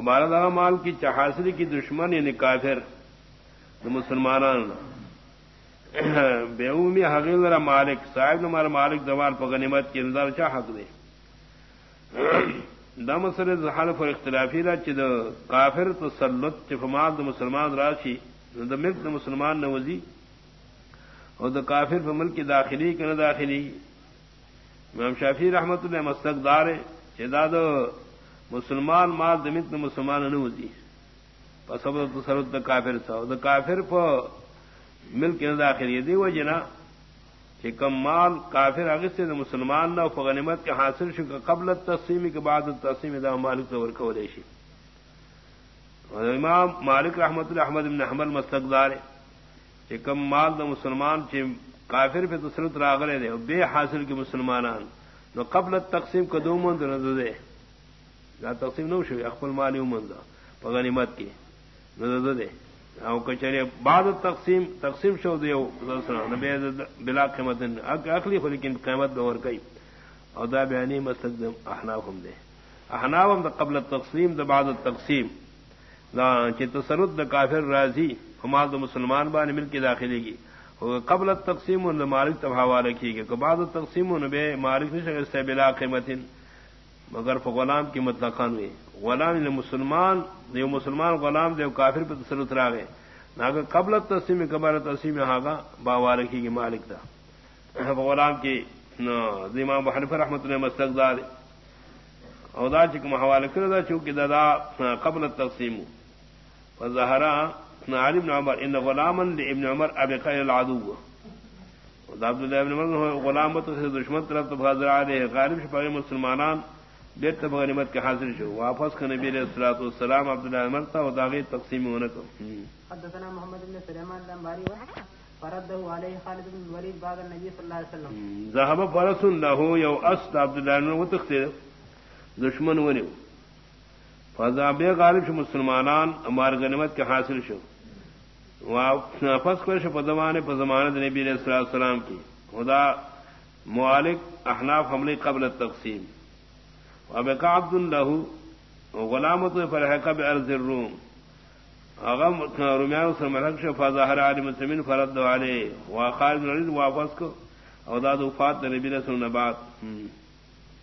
ہمارا دا مال کی چہاسری کی دشمن یعنی کافر مسلمان بےمی حقیل ذرا مالک، صاحب ہمارا مالک دوار پہ غنیمت کی نظر چاہ حق دے. دم سر حلف اور اختلافی را چد کافر تو سلط چفمال د مسلمان راشی د ملک د مسلمان نوزی اور دا کافر پہ ملک داخلی کی نہ داخلی. امام شافی رحمت اللہ مستقدار چداد مسلمان مال دمت مسلمان نوزی پسب سرد کافر سا۔ دا کافر پہ مل کے داخل یہ دی وہ جنا کہ کم مال کافر اگست سے مسلمان نہ غنیمت کے حاصل شو قبل تقسیم کے بعد تقسیم دا مالک تو ورکو ریشی امام مالک رحمت الحمد بن حمل مستقدار کہ کم مال دا مسلمان چ کافر پہ تسرت راغرے دے۔ بے حاصل کے مسلمانان۔ نو قبل تقسیم کو دو مند نہ دے دا تقسیم نو شو اخبل مالی مند غنیمت کی نہ دے او کچری بعد تقسیم تقسیم شو دیو بلا قیمت اخلی خو لیکن قیمت دور کئی او دا بیانی مسلک مستقدم احناف ہم دے احناف ہم دا قبل تقسیم دا بعد تقسیم دا چی تسرد دا کافر رازی ہمال دا مسلمان بانی مل کی داخلی کی قبل تقسیم ان مالک تب تباوا رکھی گی بعد تقسیم ان بے مالک نہیں سکتے بلا قیمت مگر غلام کی مطلق خان ہوئی غلام نے مسلمان دیو مسلمان غلام دیو کافر پہ تسلط را گئے۔ نہ قبل تسیم قبر تسیم ہاگا باوا رکھی گی مالک تھا غلام کی امام حنف رحمت نے مستقدار اودا چکم حوالے کر دا چونکہ دادا قبل تقسیم زہرا عالم عمر، ان غلام ابن عمر اب خیر العدو عبد ابن عمر غلامت سے دشمن طرف تو حضر علیہ غالب شپاگے مسلمانان۔ بیر تب غنیمت کے حاصل شو. واپس کا نبی علیہ الصلوۃ والسلام عبداللہ مرتا اور داغی تقسیم ہونے کو حدثنا محمد بن سليمان الانباري فرده عليه خالد بن الوليد بعد النبي صلى الله عليه وسلم. ذهب فرس له يو اسد عبد الله بن وتخته دشمن ونیو. فضا بے غالب شو مسلمانان ہمار غنیمت کے حاصل شو. واپس کرش پزمانے پزمانے نبی علیہ الصلوۃ والسلام کی خدا معالک احناف حملے قبل تقسیم اب عبد اللہ غلامت فرحق ہے ارض الروم. اغم رومیان سر ملک شفا ظاہر عالم سمین فرد والے واقع واپس کو اوداد وفات نبی رسول نبات.